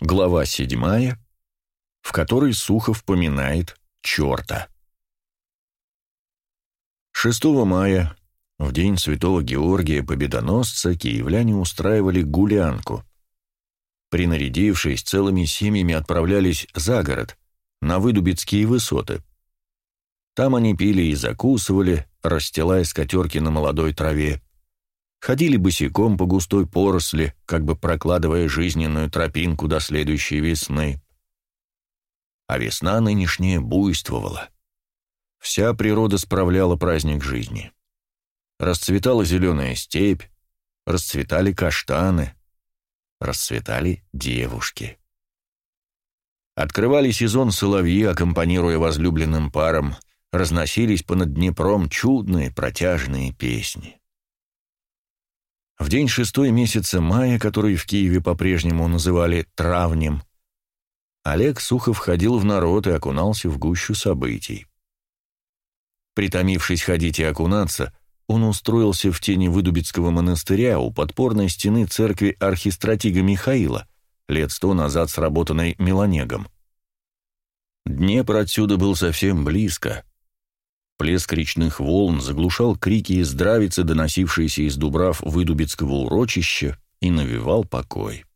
Глава седьмая, в которой Сухов поминает черта. 6 мая, в день святого Георгия Победоносца, киевляне устраивали гулянку. Принарядившись, целыми семьями отправлялись за город, на Выдубицкие высоты. Там они пили и закусывали, расстилая скатерки на молодой траве. Ходили босиком по густой поросли, как бы прокладывая жизненную тропинку до следующей весны. А весна нынешняя буйствовала. Вся природа справляла праздник жизни. Расцветала зеленая степь, расцветали каштаны, расцветали девушки. Открывали сезон соловьи, аккомпанируя возлюбленным парам, разносились понад Днепром чудные протяжные песни. В день шестой месяца мая, который в Киеве по-прежнему называли «травнем», Олег Сухов ходил в народ и окунался в гущу событий. Притомившись ходить и окунаться, он устроился в тени Выдубицкого монастыря у подпорной стены церкви архистратига Михаила, лет сто назад сработанной Меланегом. Днепр отсюда был совсем близко. Плеск речных волн заглушал крики и здравицы, доносившиеся из дубрав Выдубицкого урочища, и навевал покой.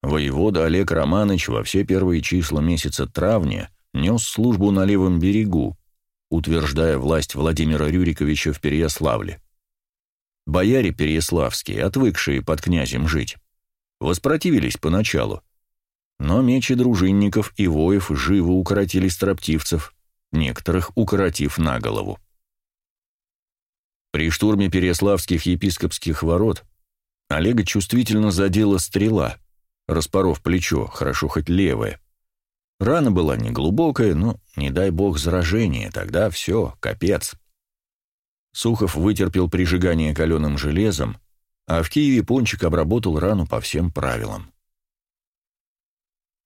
Воевода Олег Романович во все первые числа месяца травня нес службу на левом берегу, утверждая власть Владимира Рюриковича в Переяславле. Бояре переяславские, отвыкшие под князем жить, воспротивились поначалу, но мечи дружинников и воев живо укоротили строптивцев, некоторых укоротив на голову. При штурме переяславских епископских ворот Олега чувствительно задела стрела, распоров плечо, хорошо хоть левое. Рана была неглубокая, но, не дай бог, заражение, тогда все, капец. Сухов вытерпел прижигание каленым железом, а в Киеве Пончик обработал рану по всем правилам.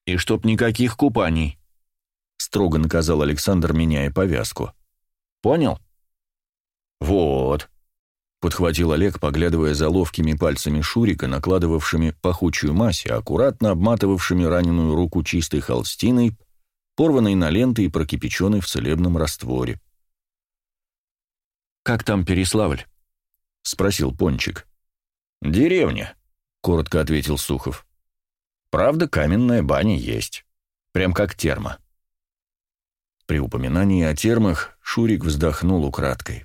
«И чтоб никаких купаний», — строго наказал Александр, меняя повязку. «Понял?» «Вот», — подхватил Олег, поглядывая за ловкими пальцами Шурика, накладывавшими пахучую мазь аккуратно обматывавшими раненую руку чистой холстиной, порванной на ленты и прокипяченной в целебном растворе. «Как там Переславль?» — спросил Пончик. «Деревня», — коротко ответил Сухов. «Правда, каменная баня есть. Прям как терма». При упоминании о термах Шурик вздохнул украдкой.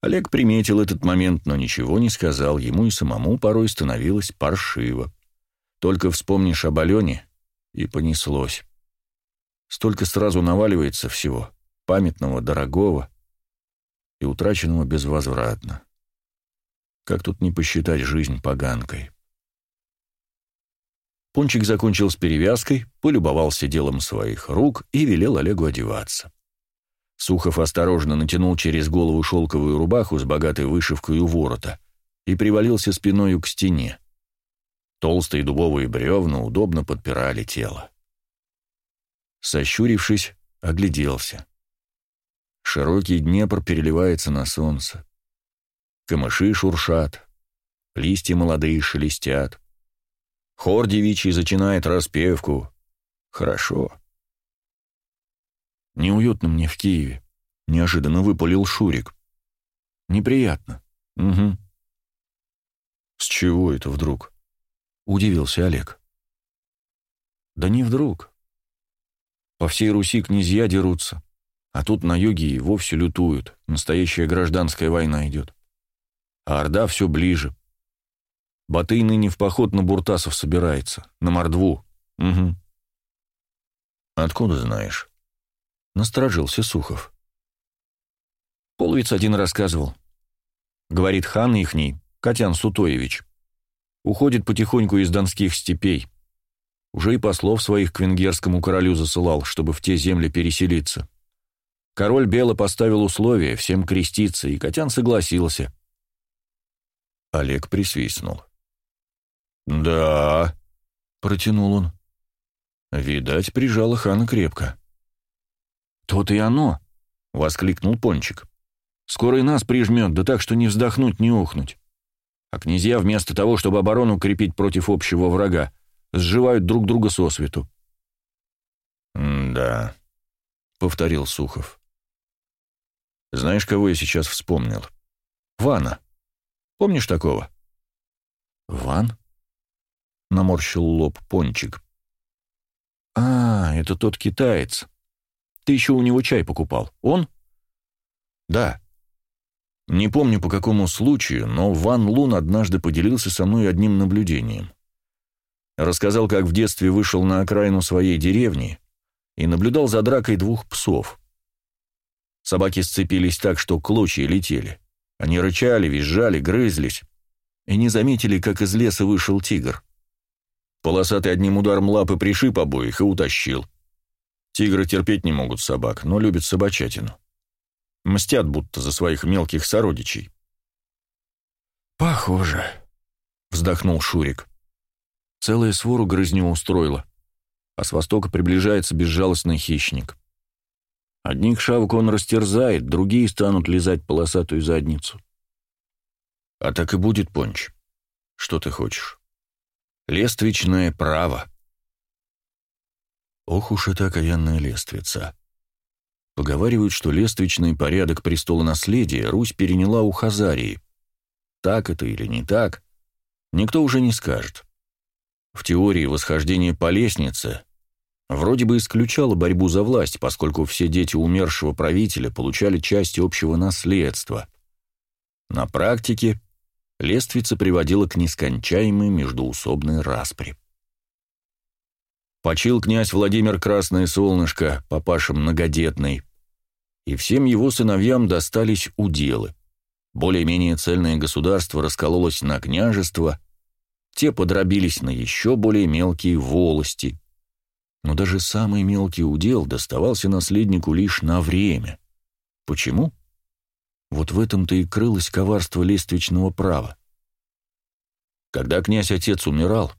Олег приметил этот момент, но ничего не сказал, ему и самому порой становилось паршиво. Только вспомнишь об Алене, и понеслось. Столько сразу наваливается всего, памятного, дорогого и утраченного безвозвратно. Как тут не посчитать жизнь поганкой? Пончик закончил с перевязкой, полюбовался делом своих рук и велел Олегу одеваться. Сухов осторожно натянул через голову шелковую рубаху с богатой вышивкой у ворота и привалился спиною к стене. Толстые дубовые бревна удобно подпирали тело. Сощурившись, огляделся. Широкий Днепр переливается на солнце. Камыши шуршат, листья молодые шелестят. Хор девичий зачинает распевку. Хорошо. Неуютно мне в Киеве. Неожиданно выпалил Шурик. Неприятно. Угу. С чего это вдруг? Удивился Олег. Да не вдруг. По всей Руси князья дерутся, а тут на юге и вовсе лютуют. Настоящая гражданская война идет. А Орда все ближе. Батый ныне в поход на Буртасов собирается, на Мордву. Угу. Откуда знаешь? Насторожился Сухов. Половец один рассказывал. Говорит, хан ихний, Катян Сутоевич, уходит потихоньку из донских степей. Уже и послов своих к венгерскому королю засылал, чтобы в те земли переселиться. Король Бело поставил условия всем креститься, и Катян согласился. Олег присвистнул. «Да», — протянул он. Видать, прижало хана крепко. «То-то и оно!» — воскликнул Пончик. «Скоро и нас прижмет, да так, что не вздохнуть, не ухнуть. А князья вместо того, чтобы оборону крепить против общего врага, сживают друг друга сосвету. «Да», — повторил Сухов. «Знаешь, кого я сейчас вспомнил? Вана. Помнишь такого?» «Ван?» — наморщил лоб Пончик. «А, это тот китаец. Ты еще у него чай покупал. Он?» «Да. Не помню по какому случаю, но Ван Лун однажды поделился со мной одним наблюдением. Рассказал, как в детстве вышел на окраину своей деревни и наблюдал за дракой двух псов. Собаки сцепились так, что клочья летели. Они рычали, визжали, грызлись и не заметили, как из леса вышел тигр. Полосатый одним ударом лапы пришиб обоих и утащил. Тигры терпеть не могут собак, но любят собачатину. Мстят будто за своих мелких сородичей. «Похоже», — вздохнул Шурик. Целая свору грызню устроила, а с востока приближается безжалостный хищник. Одних шавок он растерзает, другие станут лизать полосатую задницу. А так и будет, Понч. Что ты хочешь? Лествичное право. Ох уж эта окаянная лествица. Поговаривают, что лествичный порядок престола наследия Русь переняла у Хазарии. Так это или не так, никто уже не скажет. В теории восхождение по лестнице вроде бы исключало борьбу за власть, поскольку все дети умершего правителя получали часть общего наследства. На практике лествица приводила к нескончаемой междуусобной распри. Почил князь Владимир Красное Солнышко, папаша многодетный, и всем его сыновьям достались уделы. Более-менее цельное государство раскололось на княжества, те подробились на еще более мелкие волости. Но даже самый мелкий удел доставался наследнику лишь на время. Почему? Вот в этом-то и крылось коварство лествичного права. Когда князь-отец умирал,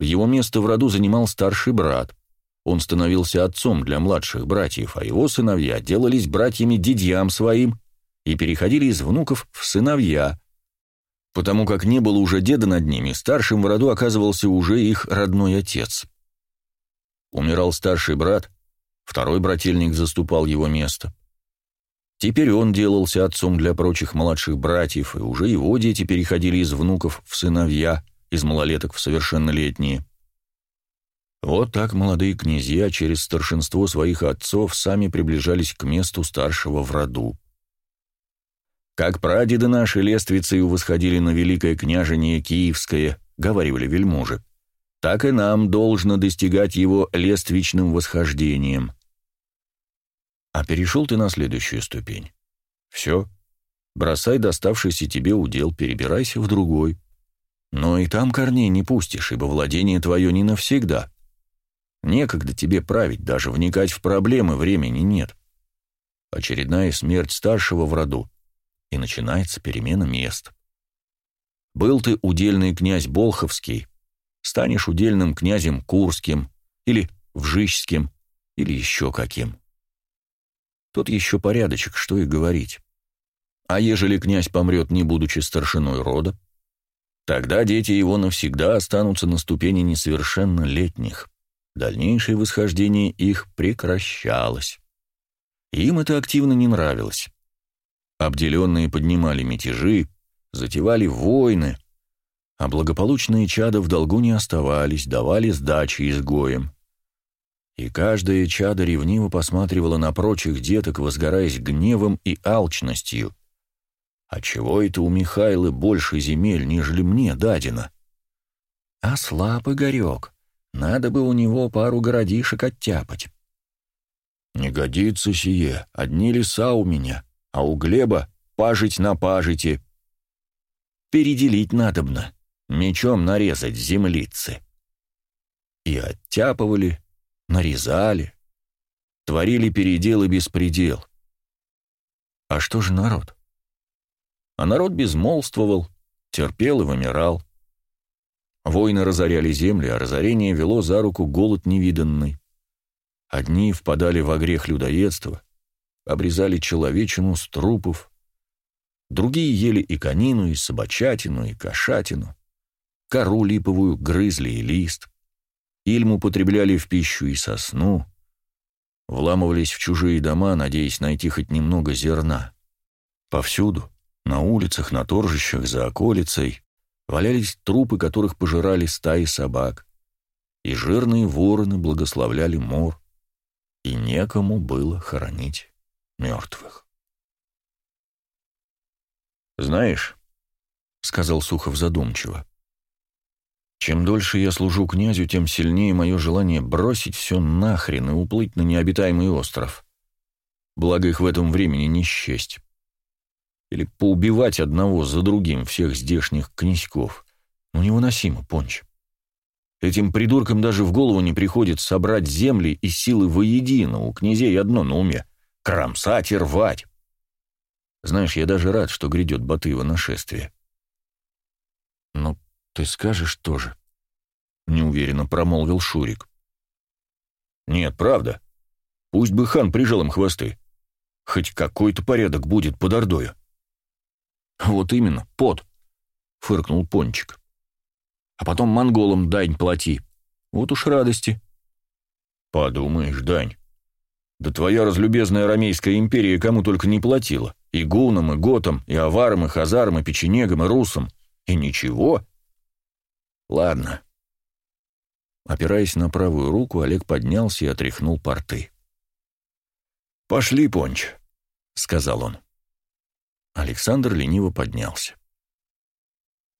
его место в роду занимал старший брат. Он становился отцом для младших братьев, а его сыновья делались братьями дядьям своим и переходили из внуков в сыновья. Потому как не было уже деда над ними, старшим в роду оказывался уже их родной отец. Умирал старший брат, второй брательник заступал его место. Теперь он делался отцом для прочих младших братьев, и уже его дети переходили из внуков в сыновья – из малолеток в совершеннолетние. Вот так молодые князья через старшинство своих отцов сами приближались к месту старшего в роду. Как прадеды наши лествицей восходили на великое княжение Киевское, говаривали вельможи, так и нам должно достигать его лествичным восхождением. А перешел ты на следующую ступень. Все, бросай доставшийся тебе удел, перебирайся в другой. Но и там корней не пустишь, ибо владение твое не навсегда. Некогда тебе править, даже вникать в проблемы времени нет. Очередная смерть старшего в роду, и начинается перемена мест. Был ты удельный князь Болховский, станешь удельным князем Курским или Вжищским, или еще каким. Тут еще порядочек, что и говорить. А ежели князь помрет, не будучи старшиной рода, Тогда дети его навсегда останутся на ступени несовершеннолетних. Дальнейшее восхождение их прекращалось. Им это активно не нравилось. Обделенные поднимали мятежи, затевали войны, а благополучные чада в долгу не оставались, давали сдачи изгоям. И каждое чадо ревниво посматривало на прочих деток, возгораясь гневом и алчностью — а чего это у Михайлы больше земель, нежели мне дадено? А слаб Игорек. Надо бы у него пару городишек оттяпать. Не годится сие, одни леса у меня, а у Глеба пажить на пажите. Переделить надобно, мечом нарезать землицы. И оттяпывали, нарезали, творили передел и беспредел. А что же народ? А народ безмолвствовал, терпел и вымирал. Войны разоряли земли, а разорение вело за руку голод невиданный. Одни впадали во грех людоедства, обрезали человечину с трупов, другие ели и конину, и собачатину, и кошатину, кору липовую грызли и лист, Ильм употребляли в пищу и сосну, вламывались в чужие дома, надеясь найти хоть немного зерна. Повсюду, на улицах, на торжищах, за околицей, валялись трупы, которых пожирали стаи собак, и жирные вороны благословляли мор, и некому было хоронить мертвых. «Знаешь», — сказал Сухов задумчиво, чем дольше я служу князю, тем сильнее мое желание бросить все нахрен и уплыть на необитаемый остров. Благо их в этом времени не счесть. Или поубивать одного за другим всех здешних князьков. Ну, невыносимо, Понч. Этим придуркам даже в голову не приходит собрать земли и силы воедино, у князей одно на уме — кромсать и рвать. Знаешь, я даже рад, что грядет Батыево нашествие. Но «Ты скажешь тоже?» — неуверенно промолвил Шурик. «Нет, правда. Пусть бы хан прижал им хвосты. Хоть какой-то порядок будет под Ордою». «Вот именно, под», — фыркнул Пончик. «А потом монголам дань плати. Вот уж радости». «Подумаешь, дань. Да твоя разлюбезная Ромейская империя кому только не платила. И гунам, и готам, и аварам, и хазарам, и печенегам, и русам. И ничего. Ладно. Опираясь на правую руку, Олег поднялся и отряхнул порты. «Пошли, Понч», — сказал он. Александр лениво поднялся.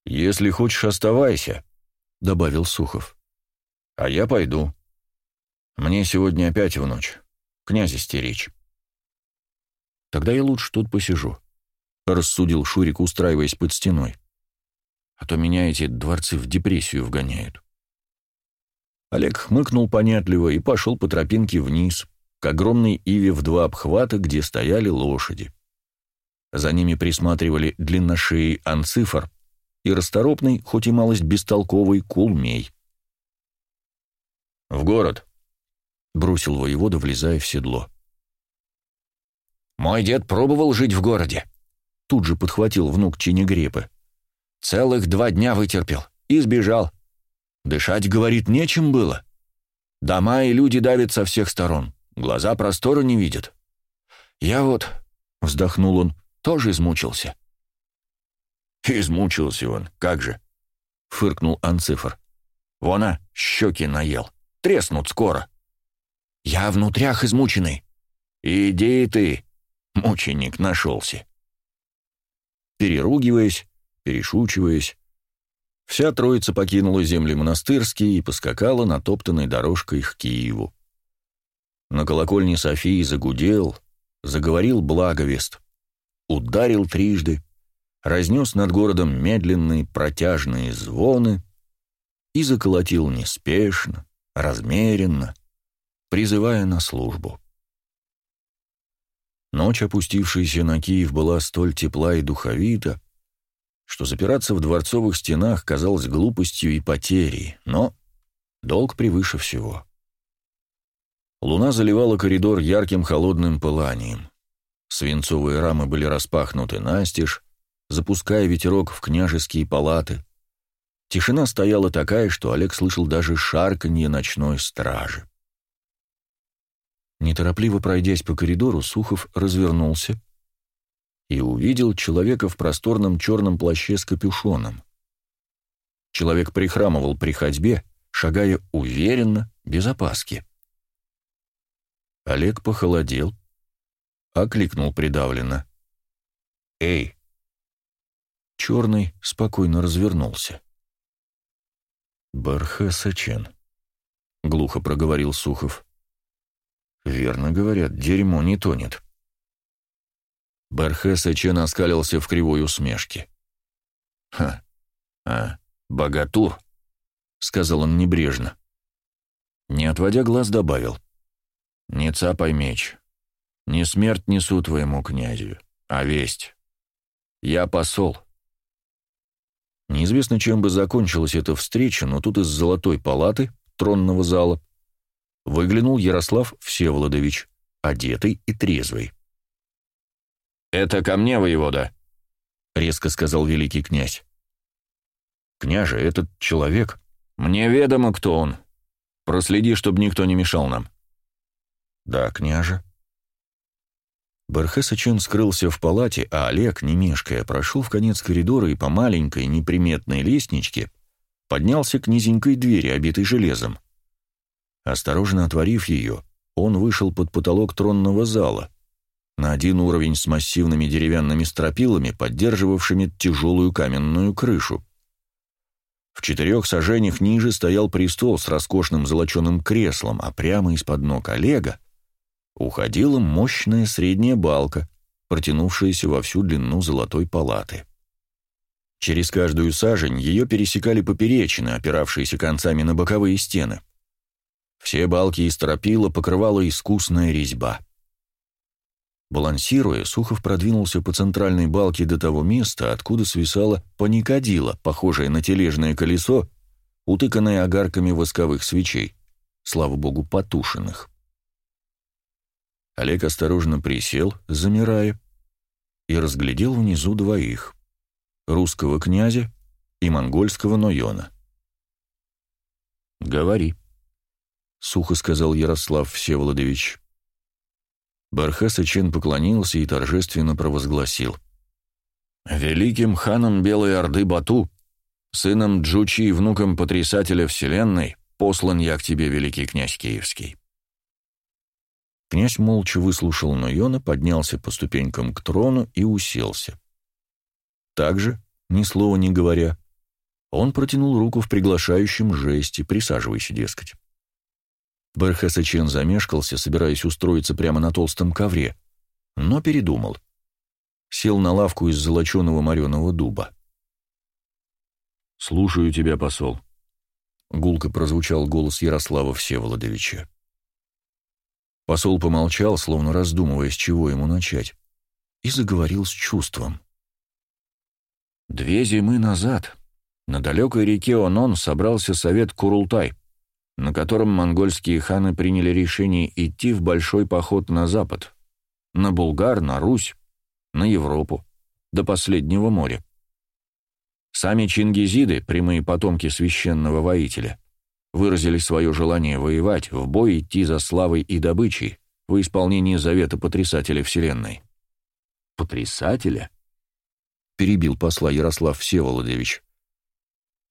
«Если хочешь, оставайся», — добавил Сухов. «А я пойду. Мне сегодня опять в ночь. Князя стеречь». «Тогда я лучше тут посижу», — рассудил Шурик, устраиваясь под стеной а то меня эти дворцы в депрессию вгоняют. Олег хмыкнул понятливо и пошел по тропинке вниз, к огромной иве в два обхвата, где стояли лошади. За ними присматривали длинношеий анцифр и расторопный, хоть и малость бестолковый, кулмей. «В город», — бросил воевода, влезая в седло. «Мой дед пробовал жить в городе», — тут же подхватил внук Чинегрепы. Целых два дня вытерпел и сбежал. Дышать, говорит, нечем было. Дома и люди давят со всех сторон, глаза простора не видят. Я вот, — вздохнул он, — тоже измучился. «Измучился он, как же!» — фыркнул Анцифр. «Вон, а, щеки наел. Треснут скоро. Я внутрях измученный. Иди ты, мученик нашелся». Переругиваясь, перешучиваясь. Вся троица покинула земли монастырские и поскакала натоптанной дорожкой к Киеву. На колокольне Софии загудел, заговорил благовест, ударил трижды, разнес над городом медленные протяжные звоны и заколотил неспешно, размеренно, призывая на службу. Ночь, опустившаяся на Киев, была столь тепла и духовита, что запираться в дворцовых стенах казалось глупостью и потерей, но долг превыше всего. Луна заливала коридор ярким холодным пыланием. Свинцовые рамы были распахнуты настежь, запуская ветерок в княжеские палаты. Тишина стояла такая, что Олег слышал даже шарканье ночной стражи. Неторопливо пройдясь по коридору, Сухов развернулся и увидел человека в просторном черном плаще с капюшоном. Человек прихрамывал при ходьбе, шагая уверенно, без опаски. Олег похолодел, окликнул придавленно. «Эй!» Черный спокойно развернулся. «Бархе Сачен», — глухо проговорил Сухов. «Верно говорят, дерьмо не тонет». Бархес Эчен оскалился в кривой усмешке. «Ха, а, богатур», — сказал он небрежно. Не отводя глаз, добавил. «Не цапай меч. Не смерть несу твоему князю, а весть. Я посол». Неизвестно, чем бы закончилась эта встреча, но тут из золотой палаты, тронного зала, выглянул Ярослав Всеволодович, одетый и трезвый. «Это ко мне, воевода», — резко сказал великий князь. «Княже, этот человек...» «Мне ведомо, кто он. Проследи, чтобы никто не мешал нам». «Да, княже». Бархесачен скрылся в палате, а Олег, не мешкая, прошел в конец коридора и по маленькой неприметной лестничке поднялся к низенькой двери, обитой железом. Осторожно отворив ее, он вышел под потолок тронного зала, на один уровень с массивными деревянными стропилами, поддерживавшими тяжелую каменную крышу. В четырех сажениях ниже стоял престол с роскошным золоченым креслом, а прямо из-под ног Олега уходила мощная средняя балка, протянувшаяся во всю длину золотой палаты. Через каждую сажень ее пересекали поперечины, опиравшиеся концами на боковые стены. Все балки и стропила покрывала искусная резьба. Балансируя, Сухов продвинулся по центральной балке до того места, откуда свисала паникадила, похожая на тележное колесо, утыканное огарками восковых свечей, слава богу, потушенных. Олег осторожно присел, замирая, и разглядел внизу двоих — русского князя и монгольского Нойона. «Говори», — сухо сказал Ярослав Всеволодович. Бархаса Чен поклонился и торжественно провозгласил. «Великим ханом Белой Орды Бату, сыном Джучи и внуком потрясателя Вселенной, послан я к тебе, великий князь Киевский». Князь молча выслушал Нойона, поднялся по ступенькам к трону и уселся. Также, ни слова не говоря, он протянул руку в приглашающем жесте, присаживайся, дескать. Берхесачен замешкался, собираясь устроиться прямо на толстом ковре, но передумал. Сел на лавку из золоченого мореного дуба. «Слушаю тебя, посол», — гулко прозвучал голос Ярослава Всеволодовича. Посол помолчал, словно раздумывая, с чего ему начать, и заговорил с чувством. «Две зимы назад на далекой реке Онон собрался совет Курултай — на котором монгольские ханы приняли решение идти в большой поход на запад, на Булгар, на Русь, на Европу, до последнего моря. Сами чингизиды, прямые потомки священного воителя, выразили свое желание воевать, в бой идти за славой и добычей, во исполнении завета потрясателя Вселенной. «Потрясателя?» — перебил посла Ярослав Всеволодович.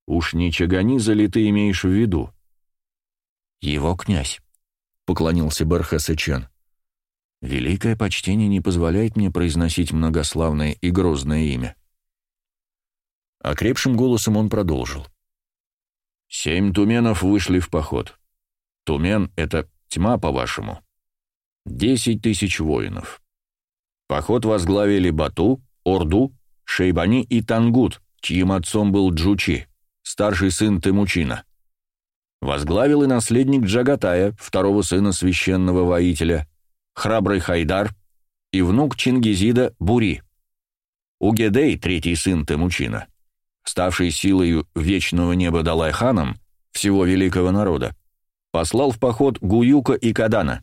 «Уж не Чаганиза ли ты имеешь в виду?» «Его князь», — поклонился Бархасычан. «Великое почтение не позволяет мне произносить многославное и грозное имя». Окрепшим голосом он продолжил. «Семь туменов вышли в поход. Тумен — это тьма, по-вашему. Десять тысяч воинов. Поход возглавили Бату, Орду, Шейбани и Тангут, чьим отцом был Джучи, старший сын Темучина возглавил и наследник Джагатая, второго сына священного воителя, храбрый Хайдар и внук Чингизида Бури. Угедей, третий сын Темучина, ставший силою вечного неба Далайханом всего великого народа, послал в поход Гуюка и Кадана.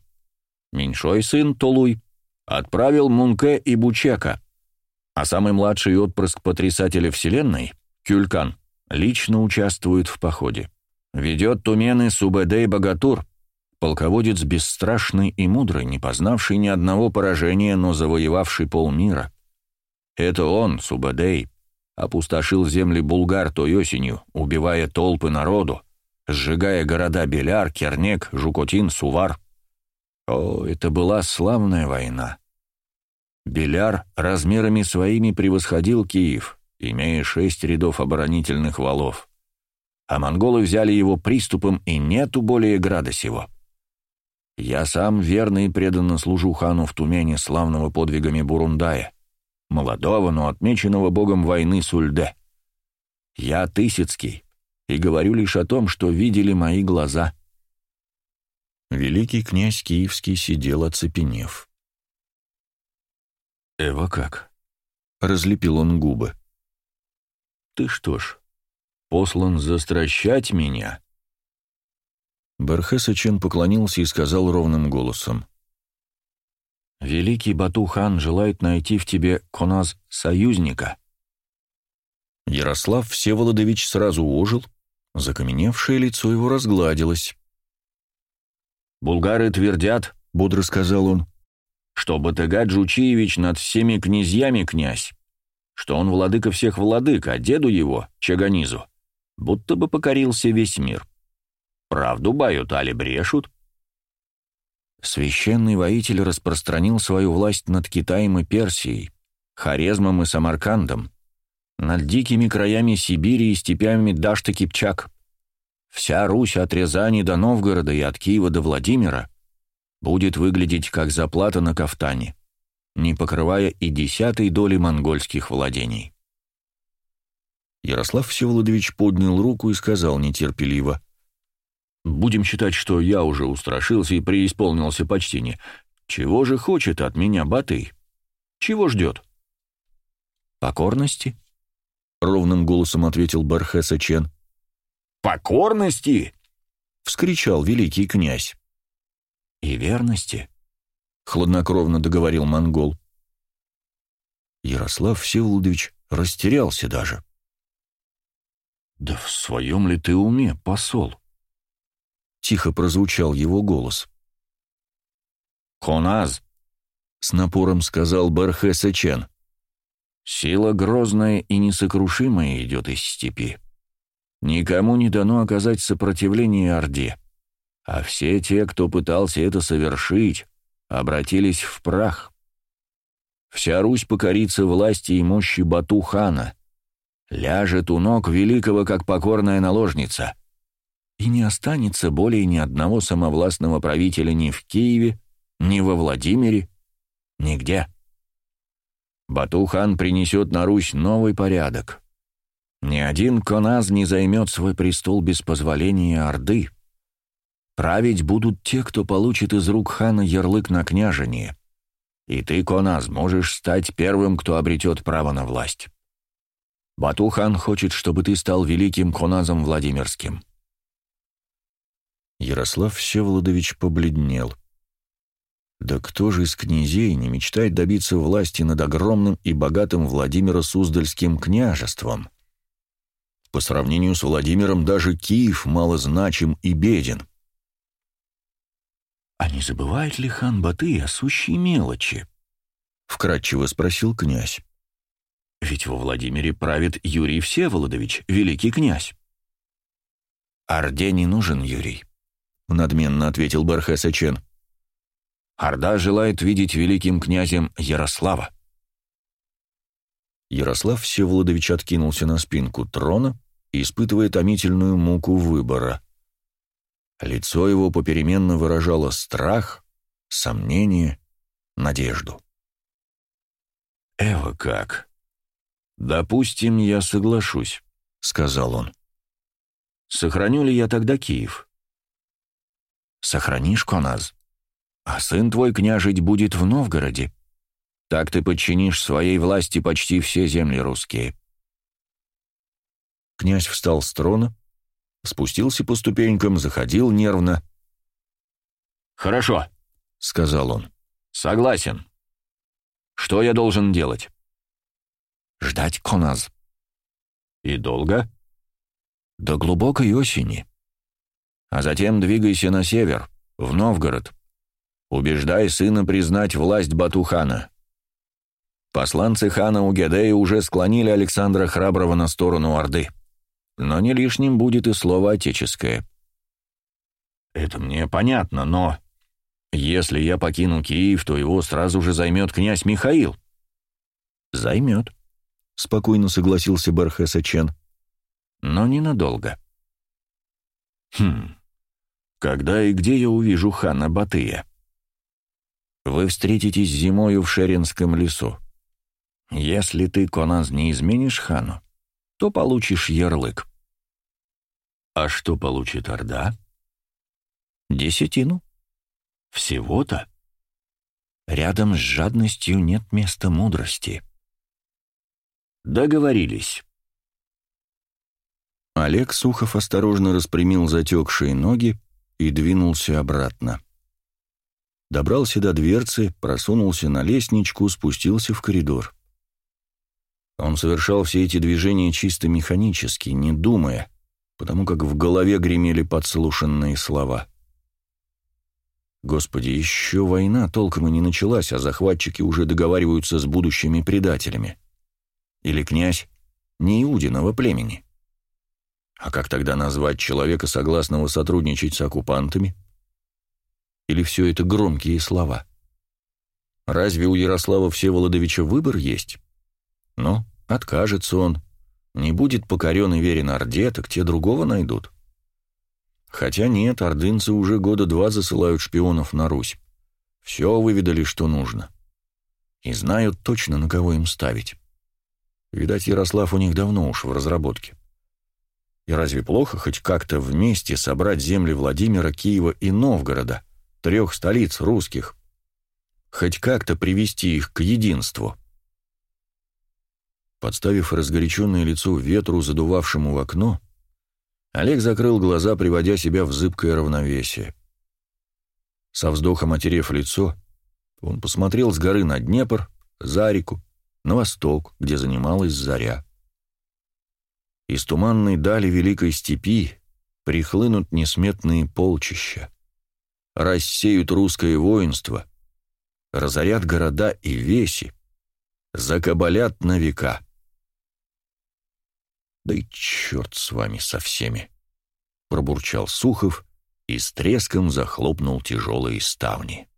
Меньшой сын Толуй отправил Мунке и Бучека, а самый младший отпрыск потрясателя вселенной, Кюлькан, лично участвует в походе. Ведет тумены Субэдэй Богатур, полководец бесстрашный и мудрый, не познавший ни одного поражения, но завоевавший полмира. Это он, Субэдэй, опустошил земли булгар той осенью, убивая толпы народу, сжигая города Беляр, Кернек, Жукотин, Сувар. О, это была славная война. Беляр размерами своими превосходил Киев, имея шесть рядов оборонительных валов а монголы взяли его приступом, и нету более града сего. Я сам верно и преданно служу хану в Тумене славного подвигами Бурундая, молодого, но отмеченного богом войны Сульде. Я Тысяцкий, и говорю лишь о том, что видели мои глаза. Великий князь Киевский сидел оцепенев. «Эва как?» — разлепил он губы. «Ты что ж, послан застращать меня?» Бархесачен поклонился и сказал ровным голосом. «Великий Бату-хан желает найти в тебе, Коназ, союзника». Ярослав Всеволодович сразу ожил, закаменевшее лицо его разгладилось. «Булгары твердят, — бодро сказал он, — что Батыгат Жучиевич над всеми князьями князь, что он владыка всех владык, а деду его, Чаганизу, будто бы покорился весь мир. Правду бают, али брешут?» Священный воитель распространил свою власть над Китаем и Персией, Хорезмом и Самаркандом, над дикими краями Сибири и степями Дашта-Кипчак. Вся Русь от Рязани до Новгорода и от Киева до Владимира будет выглядеть как заплата на кафтане, не покрывая и десятой доли монгольских владений. Ярослав Всеволодович поднял руку и сказал нетерпеливо. «Будем считать, что я уже устрашился и преисполнился почтение. Чего же хочет от меня Батый? Чего ждет?» «Покорности?» — ровным голосом ответил Бархеса Чен. «Покорности!» — вскричал великий князь. «И верности», — хладнокровно договорил монгол. Ярослав Всеволодович растерялся даже. «Да в своем ли ты уме, посол?» Тихо прозвучал его голос. «Хоназ», — с напором сказал Бархеса Чен. Сила грозная и несокрушимая идет из степи. Никому не дано оказать сопротивление Орде, а все те, кто пытался это совершить, обратились в прах. Вся Русь покорится власти и мощи Бату-хана, ляжет у ног великого, как покорная наложница, и не останется более ни одного самовластного правителя ни в Киеве, ни во Владимире, нигде. Батухан принесет на Русь новый порядок. Ни один коназ не займет свой престол без позволения Орды. Править будут те, кто получит из рук хана ярлык на княжение. И ты, коназ, можешь стать первым, кто обретет право на власть. Батухан хочет, чтобы ты стал великим коназом Владимирским. Ярослав Всеволодович побледнел. Да кто же из князей не мечтает добиться власти над огромным и богатым Владимиро-Суздальским княжеством? По сравнению с Владимиром даже Киев малозначим и беден. «А не забывает ли хан Баты о сущей мелочи?» — вкратчиво спросил князь. «Ведь во Владимире правит Юрий Всеволодович, великий князь». «Орде не нужен Юрий», — надменно ответил Бархесачен. Орда желает видеть великим князем Ярослава. Ярослав Всеволодович откинулся на спинку трона, испытывая томительную муку выбора. Лицо его попеременно выражало страх, сомнение, надежду. «Эва как? Допустим, я соглашусь», — сказал он. «Сохраню ли я тогда Киев?» «Сохранишь, Коназ?» а сын твой княжить будет в Новгороде. Так ты подчинишь своей власти почти все земли русские». Князь встал с трона, спустился по ступенькам, заходил нервно. «Хорошо», — сказал он. «Согласен. Что я должен делать?» «Ждать Коназ». «И долго?» «До глубокой осени. А затем двигайся на север, в Новгород. Убеждай сына признать власть Батухана. Посланцы хана Угедея уже склонили Александра Храброго на сторону Орды. Но не лишним будет и слово отеческое. Это мне понятно, но... Если я покину Киев, то его сразу же займет князь Михаил. Займет, — спокойно согласился Бархеса Чен. Но ненадолго. Хм, когда и где я увижу хана Батыя? Вы встретитесь зимою в Шеринском лесу. Если ты, Коназ, не изменишь хану, то получишь ярлык. А что получит Орда? Десятину. Всего-то? Рядом с жадностью нет места мудрости. Договорились. Олег Сухов осторожно распрямил затекшие ноги и двинулся обратно добрался до дверцы, просунулся на лестничку, спустился в коридор. Он совершал все эти движения чисто механически, не думая, потому как в голове гремели подслушанные слова. Господи, еще война толком и не началась, а захватчики уже договариваются с будущими предателями. Или князь не Иудиного племени. А как тогда назвать человека, согласного сотрудничать с оккупантами? Или все это громкие слова? Разве у Ярослава Всеволодовича выбор есть? Но откажется он, не будет покорен и верен Орде, так те другого найдут. Хотя нет, ордынцы уже года два засылают шпионов на Русь. Все выведали, что нужно. И знают точно, на кого им ставить. Видать, Ярослав у них давно уж в разработке. И разве плохо хоть как-то вместе собрать земли Владимира, Киева и Новгорода, трех столиц русских? Хоть как-то привести их к единству? Подставив разгоряченное лицо ветру, задувавшему в окно, Олег закрыл глаза, приводя себя в зыбкое равновесие. Со вздохом отерев лицо, он посмотрел с горы на Днепр, за реку, на восток, где занималась заря. Из туманной дали великой степи прихлынут несметные полчища, рассеют русское воинство, разорят города и веси, закабалят на века. «Да и черт с вами со всеми!» — пробурчал Сухов и с треском захлопнул тяжелые ставни.